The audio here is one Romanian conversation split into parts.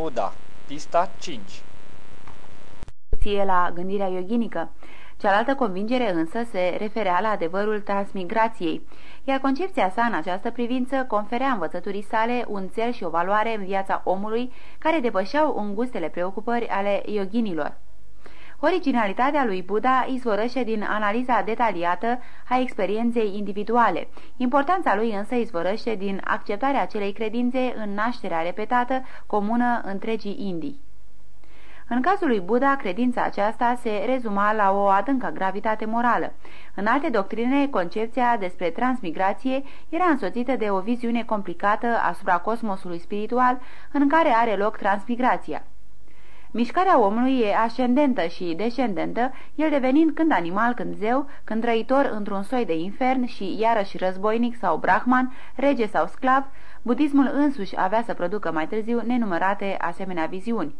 Buddha Pista 5 la gândirea yoginică. Cealaltă convingere însă se referea la adevărul transmigrației, iar concepția sa în această privință conferea învățăturii sale un cel și o valoare în viața omului care depășeau îngustele preocupări ale yoginilor. Originalitatea lui Buddha izvorăște din analiza detaliată a experienței individuale. Importanța lui însă izvorăște din acceptarea acelei credințe în nașterea repetată comună întregii Indii. În cazul lui Buddha, credința aceasta se rezuma la o adâncă gravitate morală. În alte doctrine, concepția despre transmigrație era însoțită de o viziune complicată asupra cosmosului spiritual în care are loc transmigrația. Mișcarea omului e ascendentă și descendentă, el devenind când animal, când zeu, când trăitor într-un soi de infern și iarăși războinic sau brahman, rege sau sclav, budismul însuși avea să producă mai târziu nenumărate asemenea viziuni.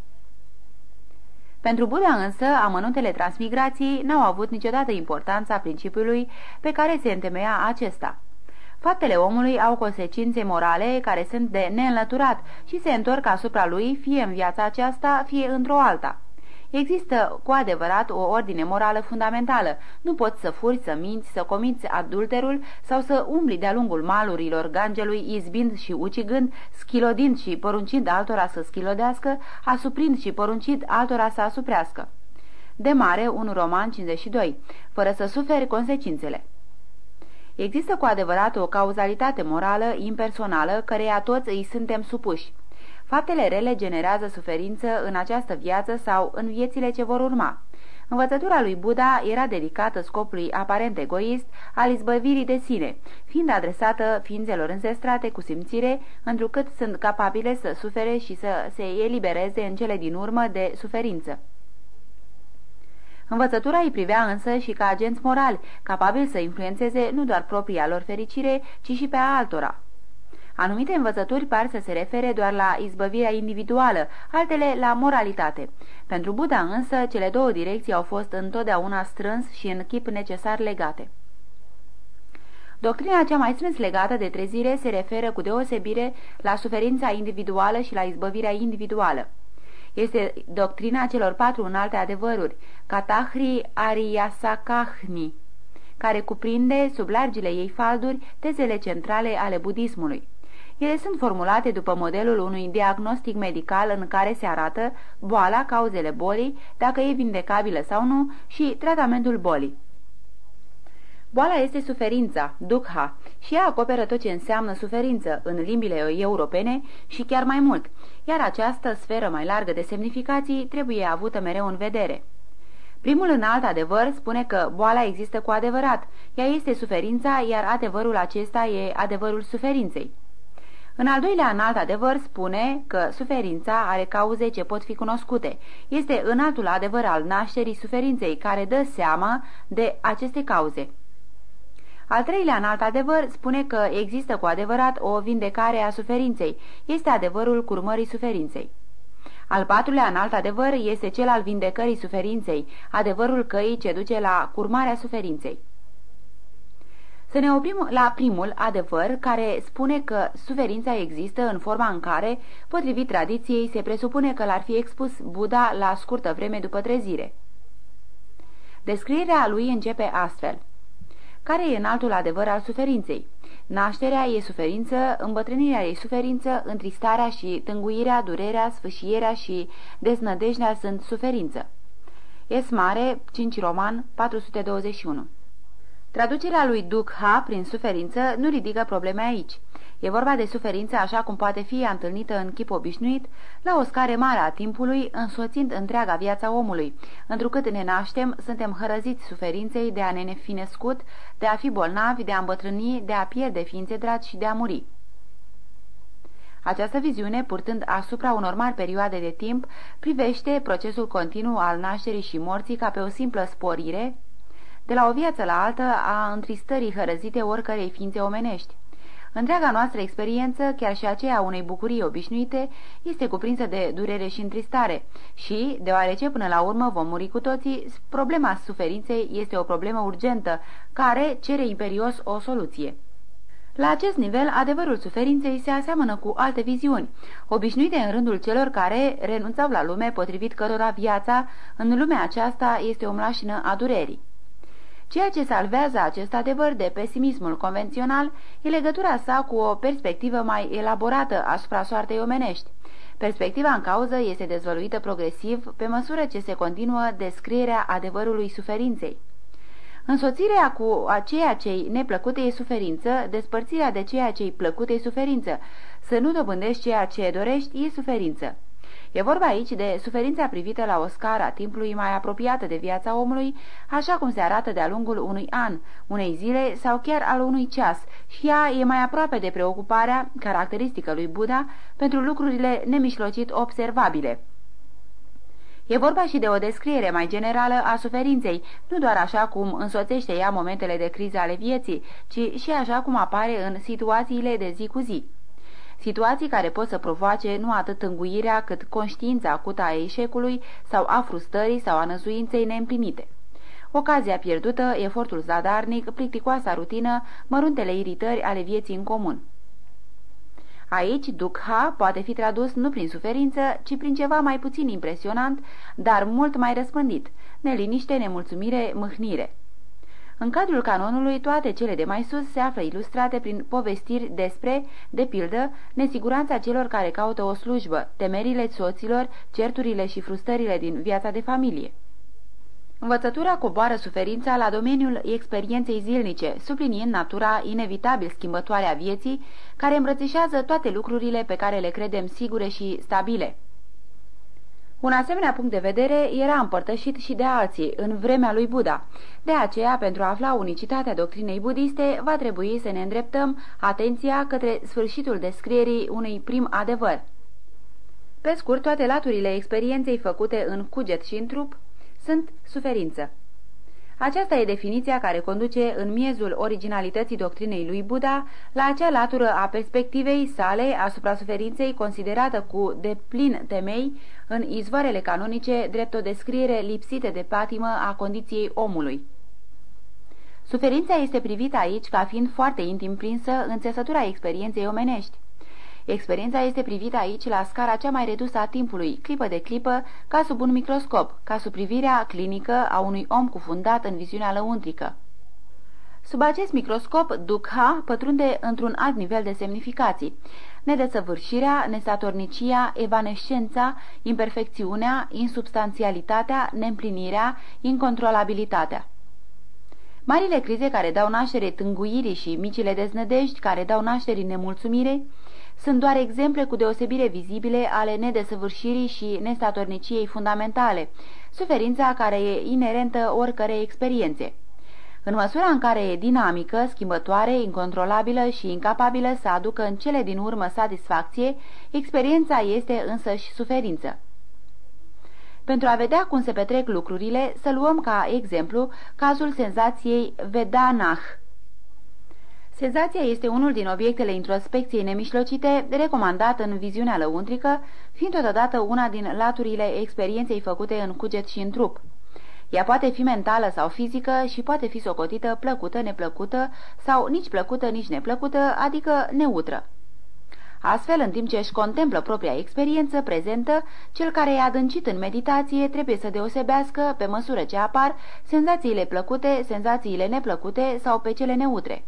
Pentru Buddha însă, amănuntele transmigrației n-au avut niciodată importanța principiului pe care se întemeia acesta. Faptele omului au consecințe morale care sunt de neînlăturat și se întorc asupra lui fie în viața aceasta, fie într-o alta. Există cu adevărat o ordine morală fundamentală. Nu poți să furi, să minți, să comiți adulterul sau să umbli de-a lungul malurilor gangelui, izbind și ucigând, schilodind și poruncind altora să schilodească, asuprind și poruncind altora să asuprească. De mare, un roman 52, fără să suferi consecințele. Există cu adevărat o cauzalitate morală, impersonală, căreia toți îi suntem supuși. Faptele rele generează suferință în această viață sau în viețile ce vor urma. Învățătura lui Buddha era dedicată scopului aparent egoist al izbăvirii de sine, fiind adresată ființelor înzestrate cu simțire, întrucât sunt capabile să sufere și să se elibereze în cele din urmă de suferință. Învățătura îi privea însă și ca agenți morali, capabili să influențeze nu doar propria lor fericire, ci și pe a altora. Anumite învățături par să se refere doar la izbăvirea individuală, altele la moralitate. Pentru Buddha însă, cele două direcții au fost întotdeauna strâns și în chip necesar legate. Doctrina cea mai strâns legată de trezire se referă cu deosebire la suferința individuală și la izbăvirea individuală. Este doctrina celor patru înalte adevăruri, Katahri Ariyasakahni, care cuprinde sub largile ei falduri tezele centrale ale budismului. Ele sunt formulate după modelul unui diagnostic medical în care se arată boala, cauzele bolii, dacă e vindecabilă sau nu și tratamentul bolii. Boala este suferința, dukha, și ea acoperă tot ce înseamnă suferință în limbile europene și chiar mai mult, iar această sferă mai largă de semnificații trebuie avută mereu în vedere. Primul înalt adevăr spune că boala există cu adevărat, ea este suferința, iar adevărul acesta e adevărul suferinței. În al doilea înalt adevăr spune că suferința are cauze ce pot fi cunoscute. Este înaltul adevăr al nașterii suferinței care dă seama de aceste cauze. Al treilea înalt adevăr spune că există cu adevărat o vindecare a suferinței. Este adevărul curmării suferinței. Al patrulea înalt adevăr este cel al vindecării suferinței, adevărul căii ce duce la curmarea suferinței. Să ne oprim la primul adevăr care spune că suferința există în forma în care, potrivit tradiției, se presupune că l-ar fi expus Buddha la scurtă vreme după trezire. Descrierea lui începe astfel. Care e înaltul adevăr al suferinței? Nașterea e suferință, îmbătrânirea e suferință, întristarea și tânguirea, durerea, sfâșierea și deznădejdea sunt suferință. Es mare, 5 roman, 421 Traducerea lui Dukha prin suferință nu ridică probleme aici. E vorba de suferință așa cum poate fi întâlnită în chip obișnuit, la o scară mare a timpului, însoțind întreaga viața omului. Întrucât ne naștem, suntem hărăziți suferinței de a ne fi născut, de a fi bolnavi, de a îmbătrâni, de a pierde ființe dragi și de a muri. Această viziune, purtând asupra unor mari perioade de timp, privește procesul continuu al nașterii și morții ca pe o simplă sporire, de la o viață la altă a întristării hărăzite oricărei ființe omenești. Întreaga noastră experiență, chiar și aceea unei bucurii obișnuite, este cuprinsă de durere și întristare și, deoarece până la urmă vom muri cu toții, problema suferinței este o problemă urgentă, care cere imperios o soluție. La acest nivel, adevărul suferinței se aseamănă cu alte viziuni, obișnuite în rândul celor care renunțau la lume potrivit cărora viața în lumea aceasta este o mlașină a durerii. Ceea ce salvează acest adevăr de pesimismul convențional e legătura sa cu o perspectivă mai elaborată asupra soartei omenești. Perspectiva în cauză este dezvăluită progresiv pe măsură ce se continuă descrierea adevărului suferinței. Însoțirea cu a ceea ce-i neplăcute e suferință, despărțirea de ceea ce-i plăcut e suferință. Să nu dobândești ceea ce dorești e suferință. E vorba aici de suferința privită la o scară a timpului mai apropiată de viața omului, așa cum se arată de-a lungul unui an, unei zile sau chiar al unui ceas, și ea e mai aproape de preocuparea, caracteristică lui Buddha, pentru lucrurile nemișlocit observabile. E vorba și de o descriere mai generală a suferinței, nu doar așa cum însoțește ea momentele de criză ale vieții, ci și așa cum apare în situațiile de zi cu zi. Situații care pot să provoace nu atât înguirea cât conștiința acută a eșecului sau a frustrării sau a năzuinței neîmplinite. Ocazia pierdută, efortul zadarnic, plicticoasa rutină, măruntele iritări ale vieții în comun. Aici, Dukha poate fi tradus nu prin suferință, ci prin ceva mai puțin impresionant, dar mult mai răspândit, neliniște, nemulțumire, mâhnire. În cadrul canonului, toate cele de mai sus se află ilustrate prin povestiri despre, de pildă, nesiguranța celor care caută o slujbă, temerile soților, certurile și frustrările din viața de familie. Învățătura coboară suferința la domeniul experienței zilnice, subliniind natura inevitabil schimbătoare a vieții, care îmbrățișează toate lucrurile pe care le credem sigure și stabile. Un asemenea punct de vedere era împărtășit și de alții în vremea lui Buddha. De aceea, pentru a afla unicitatea doctrinei budiste, va trebui să ne îndreptăm atenția către sfârșitul descrierii unui prim adevăr. Pe scurt, toate laturile experienței făcute în cuget și în trup sunt suferință. Aceasta e definiția care conduce în miezul originalității doctrinei lui Buddha la acea latură a perspectivei sale asupra suferinței considerată cu deplin temei în izvoarele canonice drept o descriere lipsită de patimă a condiției omului. Suferința este privită aici ca fiind foarte intim prinsă în țesătura experienței omenești. Experiența este privită aici la scara cea mai redusă a timpului, clipă de clipă, ca sub un microscop, ca sub privirea clinică a unui om cufundat în viziunea lăuntrică. Sub acest microscop, Dukha pătrunde într-un alt nivel de semnificații. Nedesăvârșirea, nesatornicia, evanescența, imperfecțiunea, insubstanțialitatea, neîmplinirea, incontrolabilitatea. Marile crize care dau naștere tânguirii și micile deznădejdi care dau naștere nemulțumire sunt doar exemple cu deosebire vizibile ale nedesăvârșirii și nestatorniciei fundamentale, suferința care e inerentă oricărei experiențe. În măsura în care e dinamică, schimbătoare, incontrolabilă și incapabilă să aducă în cele din urmă satisfacție, experiența este însăși suferință. Pentru a vedea cum se petrec lucrurile, să luăm ca exemplu cazul senzației Vedanah, Senzația este unul din obiectele introspecției nemișlocite, recomandat în viziunea lăuntrică, fiind totodată una din laturile experienței făcute în cuget și în trup. Ea poate fi mentală sau fizică și poate fi socotită plăcută, neplăcută sau nici plăcută, nici neplăcută, adică neutră. Astfel, în timp ce își contemplă propria experiență prezentă, cel care e adâncit în meditație trebuie să deosebească, pe măsură ce apar, senzațiile plăcute, senzațiile neplăcute sau pe cele neutre.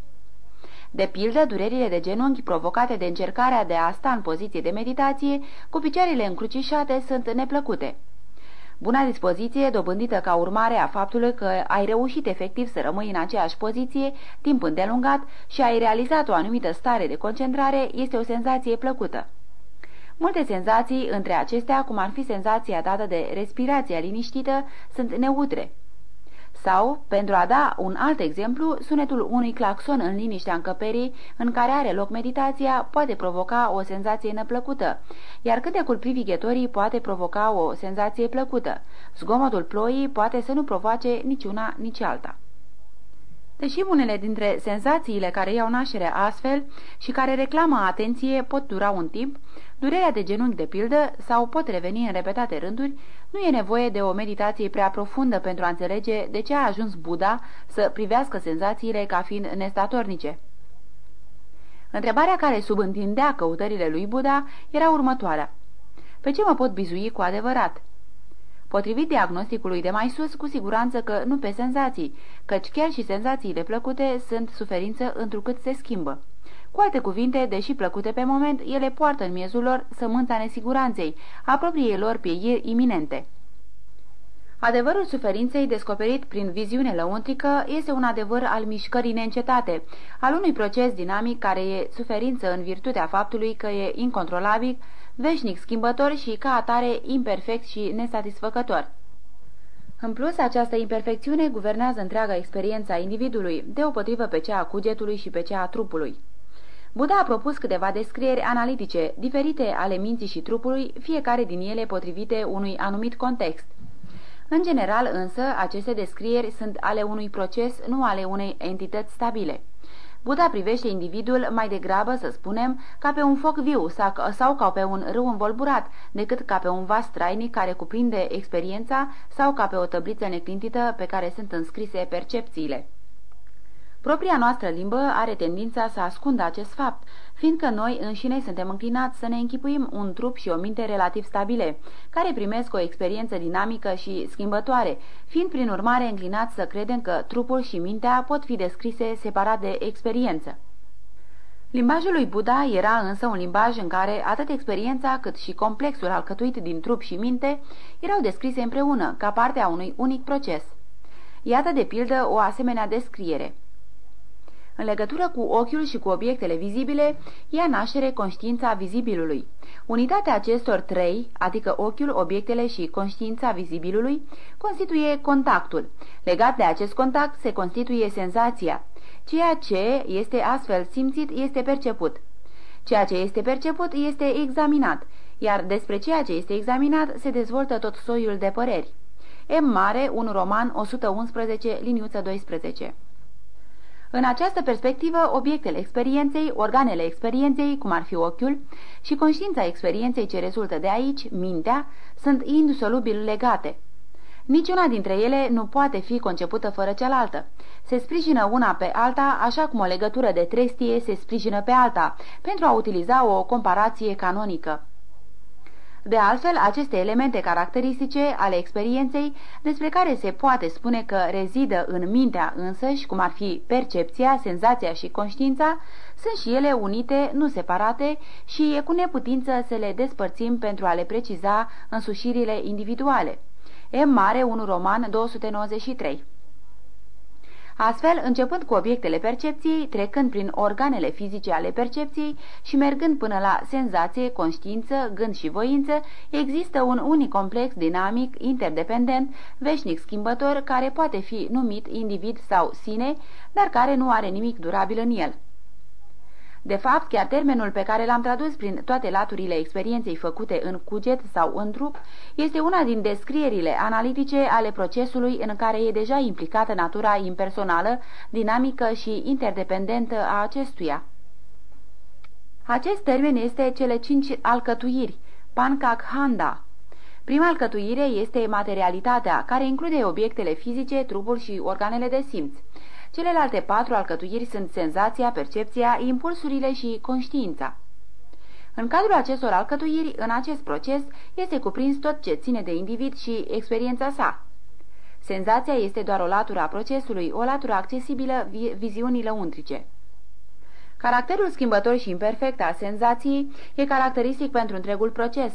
De pildă, durerile de genunchi provocate de încercarea de a sta în poziție de meditație, cu picioarele încrucișate, sunt neplăcute. Buna dispoziție, dobândită ca urmare a faptului că ai reușit efectiv să rămâi în aceeași poziție timp îndelungat și ai realizat o anumită stare de concentrare, este o senzație plăcută. Multe senzații între acestea, cum ar fi senzația dată de respirația liniștită, sunt neutre. Sau, pentru a da un alt exemplu, sunetul unui claxon în liniștea încăperii în care are loc meditația poate provoca o senzație neplăcută, iar cântecul privighetorii poate provoca o senzație plăcută. Zgomotul ploii poate să nu provoace niciuna, nici alta. Deși unele dintre senzațiile care iau naștere astfel și care reclamă atenție pot dura un timp, durerea de genunchi de pildă sau pot reveni în repetate rânduri, nu e nevoie de o meditație prea profundă pentru a înțelege de ce a ajuns Buddha să privească senzațiile ca fiind nestatornice. Întrebarea care subîntindea căutările lui Buddha era următoarea. Pe ce mă pot bizui cu adevărat? Potrivit diagnosticului de mai sus, cu siguranță că nu pe senzații, căci chiar și senzațiile plăcute sunt suferință întrucât se schimbă. Cu alte cuvinte, deși plăcute pe moment, ele poartă în miezul lor sămânța nesiguranței, a propriei lor pieiri iminente. Adevărul suferinței descoperit prin viziune lăuntrică este un adevăr al mișcării neîncetate, al unui proces dinamic care e suferință în virtutea faptului că e incontrolabil, veșnic schimbător și ca atare imperfect și nesatisfăcător. În plus, această imperfecțiune guvernează întreaga experiență a individului, deopotrivă pe cea a cugetului și pe cea a trupului. Buddha a propus câteva descrieri analitice, diferite ale minții și trupului, fiecare din ele potrivite unui anumit context. În general, însă, aceste descrieri sunt ale unui proces, nu ale unei entități stabile. Buddha privește individul mai degrabă, să spunem, ca pe un foc viu sau ca pe un râu învolburat, decât ca pe un vas trainic care cuprinde experiența sau ca pe o tăbliță neclintită pe care sunt înscrise percepțiile. Propria noastră limbă are tendința să ascundă acest fapt, fiindcă noi înșine suntem înclinați să ne închipuim un trup și o minte relativ stabile, care primesc o experiență dinamică și schimbătoare, fiind prin urmare înclinați să credem că trupul și mintea pot fi descrise separat de experiență. Limbajul lui Buddha era însă un limbaj în care atât experiența cât și complexul alcătuit din trup și minte erau descrise împreună, ca parte a unui unic proces. Iată de pildă o asemenea descriere – în legătură cu ochiul și cu obiectele vizibile, ia naștere conștiința vizibilului. Unitatea acestor trei, adică ochiul, obiectele și conștiința vizibilului, constituie contactul. Legat de acest contact se constituie senzația. Ceea ce este astfel simțit este perceput. Ceea ce este perceput este examinat, iar despre ceea ce este examinat se dezvoltă tot soiul de păreri. M. Mare, un roman 111, liniuță 12 în această perspectivă, obiectele experienței, organele experienței, cum ar fi ochiul, și conștiința experienței ce rezultă de aici, mintea, sunt indisolubil legate. Niciuna dintre ele nu poate fi concepută fără cealaltă. Se sprijină una pe alta, așa cum o legătură de trestie se sprijină pe alta, pentru a utiliza o comparație canonică. De altfel, aceste elemente caracteristice ale experienței, despre care se poate spune că rezidă în mintea însăși, cum ar fi percepția, senzația și conștiința, sunt și ele unite, nu separate și e cu neputință să le despărțim pentru a le preciza însușirile individuale. E mare, un roman 293 Astfel, începând cu obiectele percepției, trecând prin organele fizice ale percepției și mergând până la senzație, conștiință, gând și voință, există un unic complex dinamic, interdependent, veșnic schimbător, care poate fi numit individ sau sine, dar care nu are nimic durabil în el. De fapt, chiar termenul pe care l-am tradus prin toate laturile experienței făcute în cuget sau în trup este una din descrierile analitice ale procesului în care e deja implicată natura impersonală, dinamică și interdependentă a acestuia. Acest termen este cele cinci alcătuiri, Pancakhanda. Prima alcătuire este materialitatea, care include obiectele fizice, trupul și organele de simț. Celelalte patru alcătuiri sunt senzația, percepția, impulsurile și conștiința. În cadrul acestor alcătuiri, în acest proces, este cuprins tot ce ține de individ și experiența sa. Senzația este doar o latură a procesului, o latură accesibilă viziunii lăuntrice. Caracterul schimbător și imperfect al senzației e caracteristic pentru întregul proces.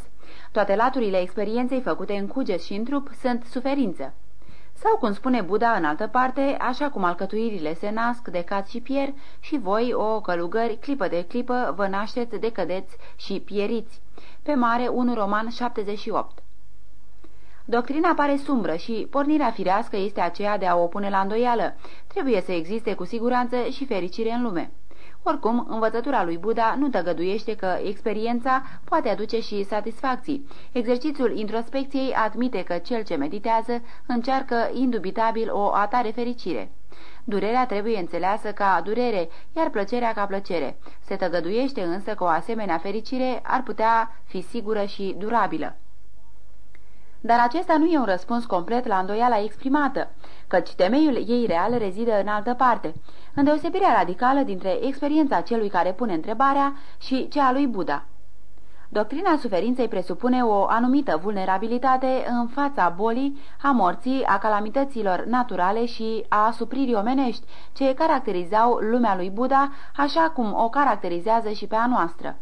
Toate laturile experienței făcute în cuget și în trup sunt suferință. Sau, cum spune Buddha în altă parte, așa cum alcătuirile se nasc, decad și pierd, și voi, o călugări, clipă de clipă, vă nașteți, decădeți și pieriți. Pe mare, un roman 78 Doctrina pare sumbră și pornirea firească este aceea de a o pune la îndoială. Trebuie să existe cu siguranță și fericire în lume. Oricum, învățătura lui Buddha nu tăgăduiește că experiența poate aduce și satisfacții. Exercițiul introspecției admite că cel ce meditează încearcă indubitabil o atare fericire. Durerea trebuie înțeleasă ca durere, iar plăcerea ca plăcere. Se tăgăduiește însă că o asemenea fericire ar putea fi sigură și durabilă. Dar acesta nu e un răspuns complet la îndoiala exprimată, căci temeiul ei real rezidă în altă parte, în deosebirea radicală dintre experiența celui care pune întrebarea și cea a lui Buddha. Doctrina suferinței presupune o anumită vulnerabilitate în fața bolii, a morții, a calamităților naturale și a supririi omenești, ce caracterizau lumea lui Buddha, așa cum o caracterizează și pe a noastră.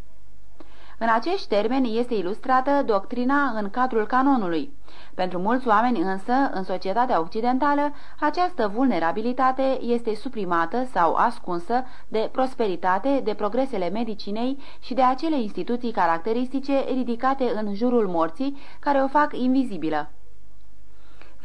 În acești termeni este ilustrată doctrina în cadrul canonului. Pentru mulți oameni însă, în societatea occidentală, această vulnerabilitate este suprimată sau ascunsă de prosperitate, de progresele medicinei și de acele instituții caracteristice ridicate în jurul morții, care o fac invizibilă.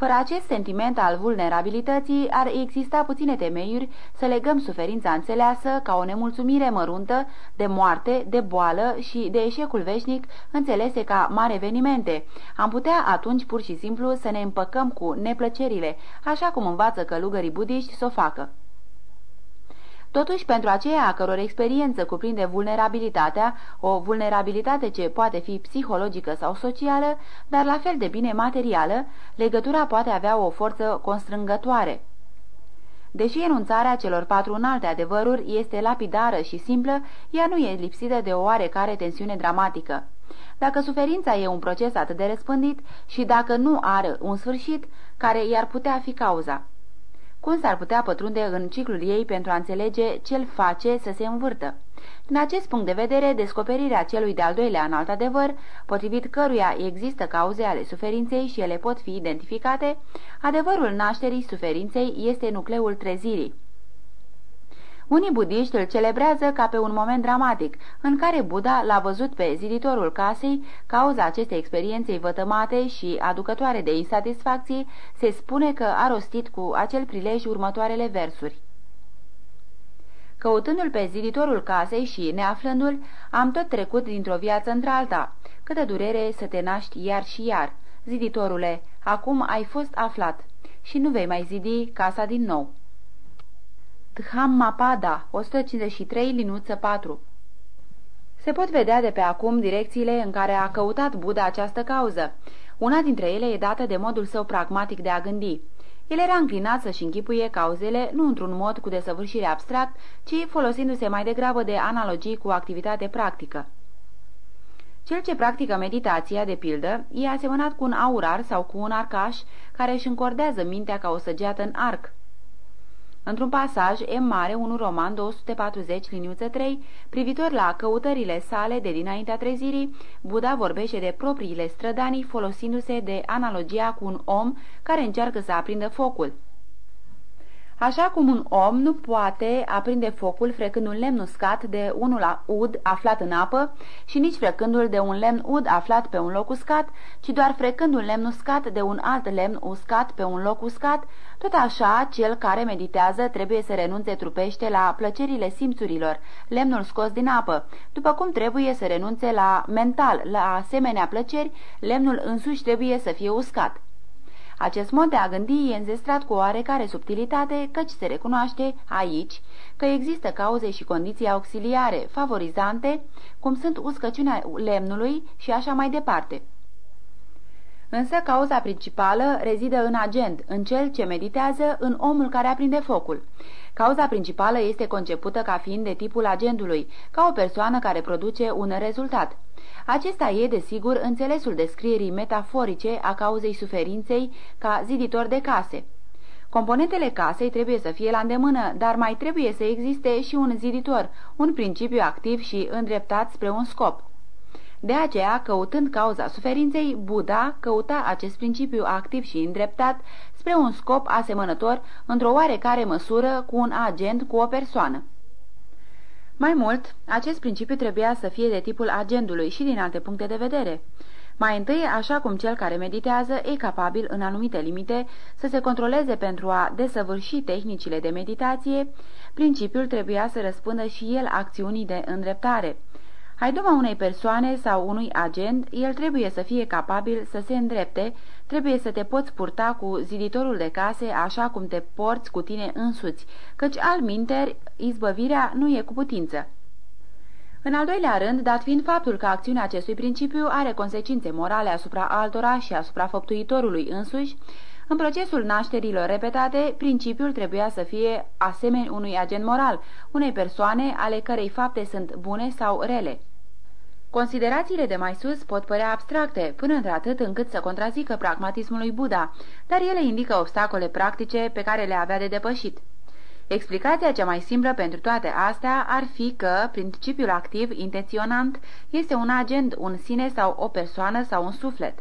Fără acest sentiment al vulnerabilității, ar exista puține temeiuri să legăm suferința înțeleasă ca o nemulțumire măruntă de moarte, de boală și de eșecul veșnic înțelese ca mari evenimente. Am putea atunci pur și simplu să ne împăcăm cu neplăcerile, așa cum învață călugării budiști să o facă. Totuși, pentru aceia a căror experiență cuprinde vulnerabilitatea, o vulnerabilitate ce poate fi psihologică sau socială, dar la fel de bine materială, legătura poate avea o forță constrângătoare. Deși enunțarea celor patru înalte adevăruri este lapidară și simplă, ea nu e lipsită de o oarecare tensiune dramatică. Dacă suferința e un proces atât de răspândit și dacă nu are un sfârșit, care i-ar putea fi cauza. Cum s-ar putea pătrunde în ciclul ei pentru a înțelege ce-l face să se învârtă? Din acest punct de vedere, descoperirea celui de-al doilea înalt adevăr, potrivit căruia există cauze ale suferinței și ele pot fi identificate, adevărul nașterii suferinței este nucleul trezirii. Unii budiști îl celebrează ca pe un moment dramatic, în care Buddha l-a văzut pe ziditorul casei, cauza acestei experiențe vătămate și aducătoare de insatisfacție, se spune că a rostit cu acel prilej următoarele versuri. Căutându-l pe ziditorul casei și neaflându-l, am tot trecut dintr-o viață într-alta. Câtă durere să te naști iar și iar. Ziditorule, acum ai fost aflat și nu vei mai zidi casa din nou. Dhammapada, 153, linuță 4 Se pot vedea de pe acum direcțiile în care a căutat Buddha această cauză. Una dintre ele e dată de modul său pragmatic de a gândi. El era înclinat să-și închipuie cauzele nu într-un mod cu desăvârșire abstract, ci folosindu-se mai degrabă de analogii cu activitate practică. Cel ce practică meditația, de pildă, e asemănat cu un aurar sau cu un arcaș care își încordează mintea ca o săgeată în arc. Într-un pasaj, M. Mare, 1 roman 240, liniuță 3, privitor la căutările sale de dinaintea trezirii, Buddha vorbește de propriile strădanii folosindu-se de analogia cu un om care încearcă să aprindă focul. Așa cum un om nu poate aprinde focul frecând un lemn uscat de unul ud aflat în apă și nici frecându-l de un lemn ud aflat pe un loc uscat, ci doar frecând un lemn uscat de un alt lemn uscat pe un loc uscat, tot așa cel care meditează trebuie să renunțe trupește la plăcerile simțurilor, lemnul scos din apă, după cum trebuie să renunțe la mental, la asemenea plăceri, lemnul însuși trebuie să fie uscat. Acest mod de a gândi e înzestrat cu oarecare subtilitate, căci se recunoaște aici că există cauze și condiții auxiliare, favorizante, cum sunt uscăciunea lemnului și așa mai departe. Însă cauza principală rezidă în agent, în cel ce meditează, în omul care aprinde focul. Cauza principală este concepută ca fiind de tipul agentului, ca o persoană care produce un rezultat. Acesta e, desigur, înțelesul descrierii metaforice a cauzei suferinței ca ziditor de case. Componentele casei trebuie să fie la îndemână, dar mai trebuie să existe și un ziditor, un principiu activ și îndreptat spre un scop. De aceea, căutând cauza suferinței, Buddha căuta acest principiu activ și îndreptat spre un scop asemănător, într-o oarecare măsură, cu un agent, cu o persoană. Mai mult, acest principiu trebuia să fie de tipul agendului și din alte puncte de vedere. Mai întâi, așa cum cel care meditează e capabil, în anumite limite, să se controleze pentru a desăvârși tehnicile de meditație, principiul trebuia să răspundă și el acțiunii de îndreptare. Ai doma unei persoane sau unui agent, el trebuie să fie capabil să se îndrepte, trebuie să te poți purta cu ziditorul de case așa cum te porți cu tine însuți, căci al minteri, izbăvirea nu e cu putință. În al doilea rând, dat fiind faptul că acțiunea acestui principiu are consecințe morale asupra altora și asupra făptuitorului însuși, în procesul nașterilor repetate, principiul trebuia să fie asemeni unui agent moral, unei persoane ale cărei fapte sunt bune sau rele. Considerațiile de mai sus pot părea abstracte, până într-atât încât să contrazică pragmatismul lui Buddha, dar ele indică obstacole practice pe care le avea de depășit. Explicația cea mai simplă pentru toate astea ar fi că principiul activ, intenționant, este un agent, un sine sau o persoană sau un suflet.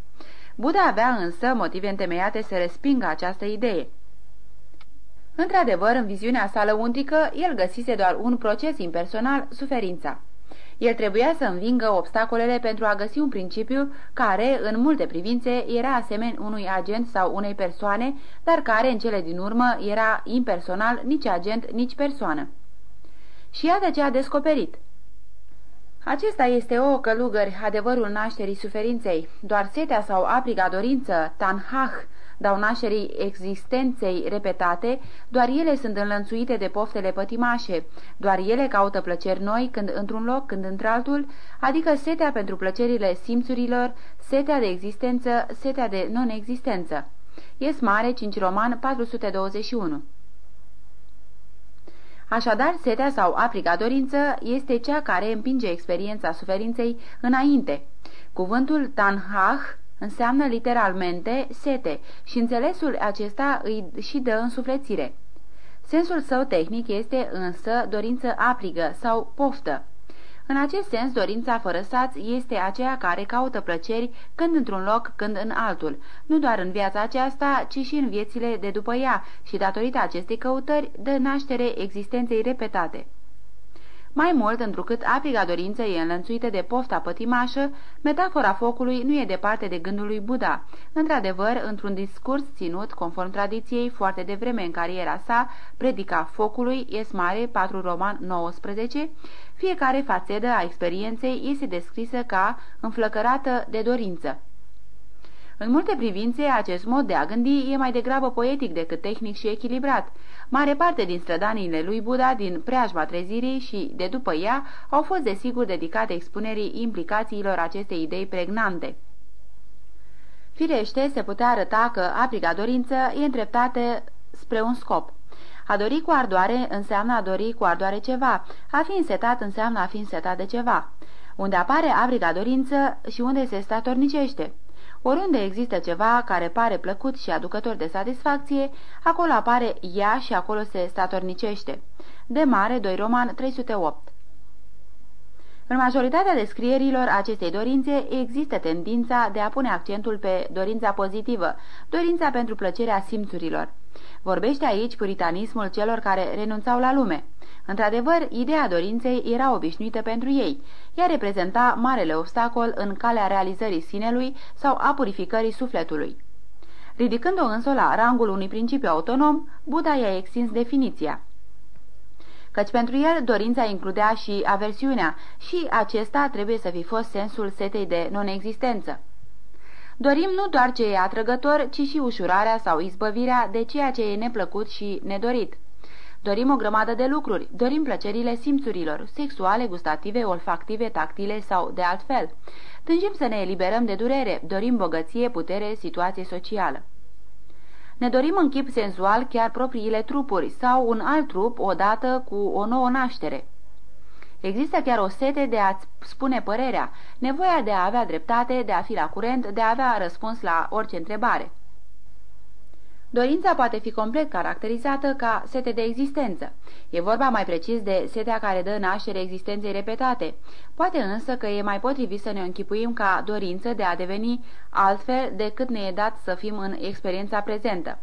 Buddha avea însă motive întemeiate să respingă această idee. Într-adevăr, în viziunea sa lăuntrică, el găsise doar un proces impersonal, suferința. El trebuia să învingă obstacolele pentru a găsi un principiu care, în multe privințe, era asemeni unui agent sau unei persoane, dar care, în cele din urmă, era impersonal, nici agent, nici persoană. Și iată ce a descoperit. Acesta este o călugări, adevărul nașterii suferinței. Doar setea sau apriga dorință, tanhah, dau nașterii existenței repetate, doar ele sunt înlănțuite de poftele pătimașe, doar ele caută plăceri noi când într-un loc, când într-altul, adică setea pentru plăcerile simțurilor, setea de existență, setea de non-existență. Ies mare, 5 roman, 421 Așadar, setea sau apriga dorință este cea care împinge experiența suferinței înainte. Cuvântul tanhah înseamnă literalmente sete și înțelesul acesta îi și dă însuflețire. Sensul său tehnic este însă dorință aprigă sau poftă. În acest sens, dorința fără saț este aceea care caută plăceri când într-un loc, când în altul, nu doar în viața aceasta, ci și în viețile de după ea și datorită acestei căutări dă naștere existenței repetate. Mai mult, întrucât apriga dorință e înlănțuită de pofta pătimașă, metafora focului nu e departe de gândul lui Buddha. Într-adevăr, într-un discurs ținut, conform tradiției, foarte devreme în cariera sa, predica focului, ies mare, 4 roman 19, fiecare fațedă a experienței este descrisă ca înflăcărată de dorință. În multe privințe, acest mod de a gândi e mai degrabă poetic decât tehnic și echilibrat. Mare parte din strădaniile lui Buddha din preajma trezirii și de după ea au fost desigur dedicate expunerii implicațiilor acestei idei pregnante. Firește, se putea arăta că apriga dorință e îndreptată spre un scop. A dori cu ardoare înseamnă a dori cu ardoare ceva, a fi însetat înseamnă a fi însetat de ceva. Unde apare apriga dorință și unde se statornicește. Oriunde există ceva care pare plăcut și aducător de satisfacție, acolo apare ea și acolo se statornicește. De mare, 2 Roman 308 În majoritatea descrierilor acestei dorințe există tendința de a pune accentul pe dorința pozitivă, dorința pentru plăcerea simțurilor. Vorbește aici puritanismul celor care renunțau la lume. Într-adevăr, ideea dorinței era obișnuită pentru ei. Ea reprezenta marele obstacol în calea realizării sinelui sau a purificării sufletului. Ridicând-o însă la rangul unui principiu autonom, Buddha i-a extins definiția. Căci pentru el dorința includea și aversiunea și acesta trebuie să fi fost sensul setei de non-existență. Dorim nu doar ce e atrăgător, ci și ușurarea sau izbăvirea de ceea ce e neplăcut și nedorit. Dorim o grămadă de lucruri, dorim plăcerile simțurilor, sexuale, gustative, olfactive, tactile sau de altfel. Tânjim să ne eliberăm de durere, dorim bogăție, putere, situație socială. Ne dorim în chip senzual chiar propriile trupuri sau un alt trup odată cu o nouă naștere. Există chiar o sete de a-ți spune părerea, nevoia de a avea dreptate, de a fi la curent, de a avea răspuns la orice întrebare. Dorința poate fi complet caracterizată ca sete de existență. E vorba mai precis de setea care dă naștere existenței repetate. Poate însă că e mai potrivit să ne închipuim ca dorință de a deveni altfel decât ne e dat să fim în experiența prezentă.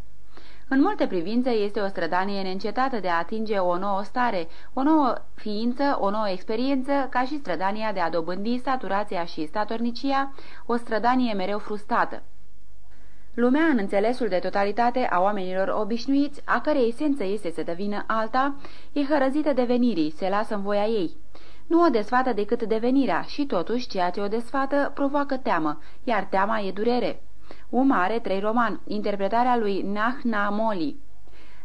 În multe privințe este o strădanie neîncetată de a atinge o nouă stare, o nouă ființă, o nouă experiență, ca și strădania de a dobândi saturația și statornicia, o strădanie mereu frustrată. Lumea, în înțelesul de totalitate a oamenilor obișnuiți, a cărei esență este să devină alta, e hărăzită devenirii, se lasă în voia ei. Nu o desfată decât devenirea și totuși ceea ce o desfată provoacă teamă, iar teama e durere. Uma are trei roman, interpretarea lui Nahna Moli.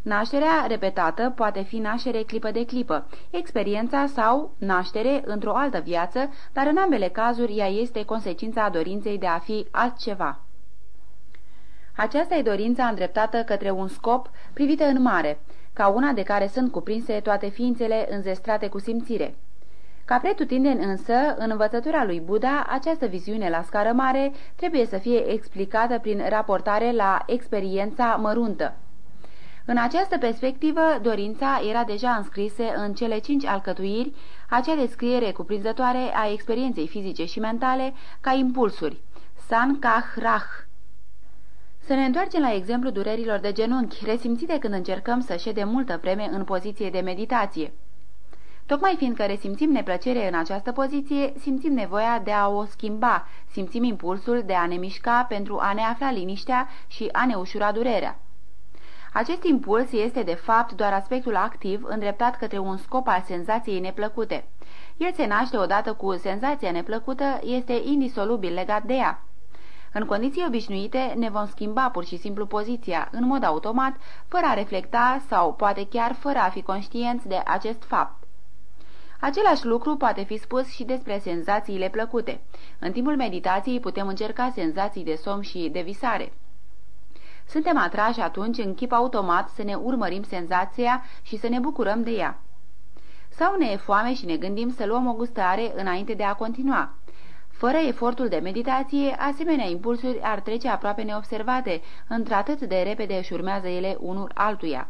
Nașterea repetată poate fi naștere clipă de clipă, experiența sau naștere într-o altă viață, dar în ambele cazuri ea este consecința dorinței de a fi altceva. Aceasta e dorința îndreptată către un scop privită în mare, ca una de care sunt cuprinse toate ființele înzestrate cu simțire. Ca pretutindeni însă, în învățătura lui Buddha, această viziune la scară mare trebuie să fie explicată prin raportare la experiența măruntă. În această perspectivă, dorința era deja înscrisă în cele cinci alcătuiri, acea descriere cuprinzătoare a experienței fizice și mentale ca impulsuri, san kah rah. Să ne întoarcem la exemplu durerilor de genunchi, resimțite când încercăm să ședem multă vreme în poziție de meditație. Tocmai fiindcă resimțim neplăcere în această poziție, simțim nevoia de a o schimba, simțim impulsul de a ne mișca pentru a ne afla liniștea și a ne ușura durerea. Acest impuls este de fapt doar aspectul activ îndreptat către un scop al senzației neplăcute. El se naște odată cu senzația neplăcută, este indisolubil legat de ea. În condiții obișnuite ne vom schimba pur și simplu poziția, în mod automat, fără a reflecta sau poate chiar fără a fi conștienți de acest fapt. Același lucru poate fi spus și despre senzațiile plăcute. În timpul meditației putem încerca senzații de somn și de visare. Suntem atrași atunci în chip automat să ne urmărim senzația și să ne bucurăm de ea. Sau ne e foame și ne gândim să luăm o gustare înainte de a continua. Fără efortul de meditație, asemenea impulsuri ar trece aproape neobservate, într-atât de repede își urmează ele unul altuia.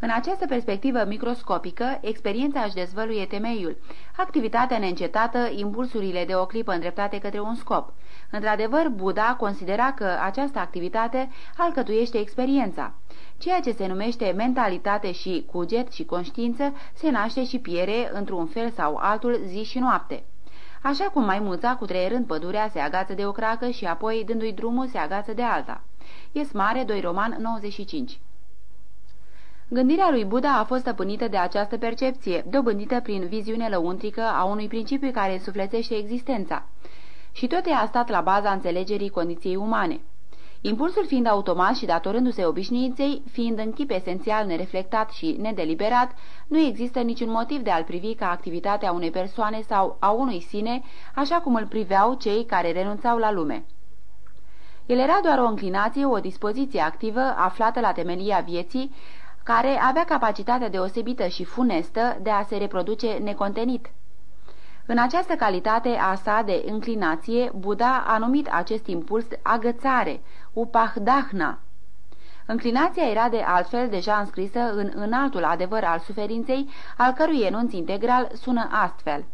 În această perspectivă microscopică, experiența își dezvăluie temeiul, activitatea neîncetată, impulsurile de o clipă îndreptate către un scop. Într-adevăr, Buddha considera că această activitate alcătuiește experiența. Ceea ce se numește mentalitate și cuget și conștiință se naște și piere într-un fel sau altul zi și noapte. Așa cum maimuța, cu treierând pădurea, se agață de o cracă și apoi, dându-i drumul, se agață de alta. Ies mare, 2 roman 95 Gândirea lui Buddha a fost stăpânită de această percepție, dobândită prin viziune lăuntrică a unui principiu care însuflețește existența. Și tot ea a stat la baza înțelegerii condiției umane. Impulsul fiind automat și datorându-se obișnuinței, fiind în chip esențial nereflectat și nedeliberat, nu există niciun motiv de a-l privi ca activitatea unei persoane sau a unui sine, așa cum îl priveau cei care renunțau la lume. El era doar o înclinație, o dispoziție activă aflată la temelia vieții, care avea capacitatea deosebită și funestă de a se reproduce necontenit. În această calitate a sa de înclinație, Buddha a numit acest impuls agățare, upahdahna. Înclinația era de altfel deja înscrisă în înaltul adevăr al suferinței, al cărui enunț integral sună astfel.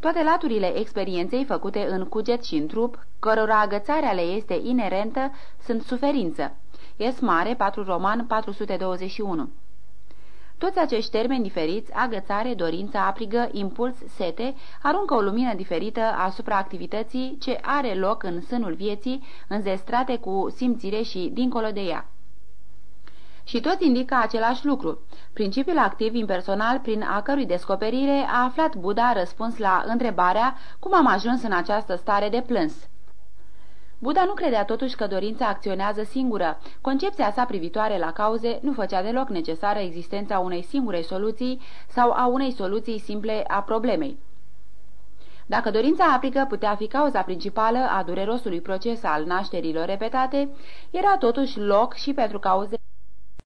Toate laturile experienței făcute în cuget și în trup, cărora agățarea le este inerentă, sunt suferință. Ies mare, 4 roman, 421 toți acești termeni diferiți, agățare, dorință, aprigă, impuls, sete, aruncă o lumină diferită asupra activității ce are loc în sânul vieții, înzestrate cu simțire și dincolo de ea. Și toți indică același lucru. Principiul activ impersonal prin a cărui descoperire a aflat Buddha răspuns la întrebarea cum am ajuns în această stare de plâns. Buddha nu credea totuși că dorința acționează singură. Concepția sa privitoare la cauze nu făcea deloc necesară existența unei singure soluții sau a unei soluții simple a problemei. Dacă dorința aplică putea fi cauza principală a durerosului proces al nașterilor repetate, era totuși loc și pentru cauze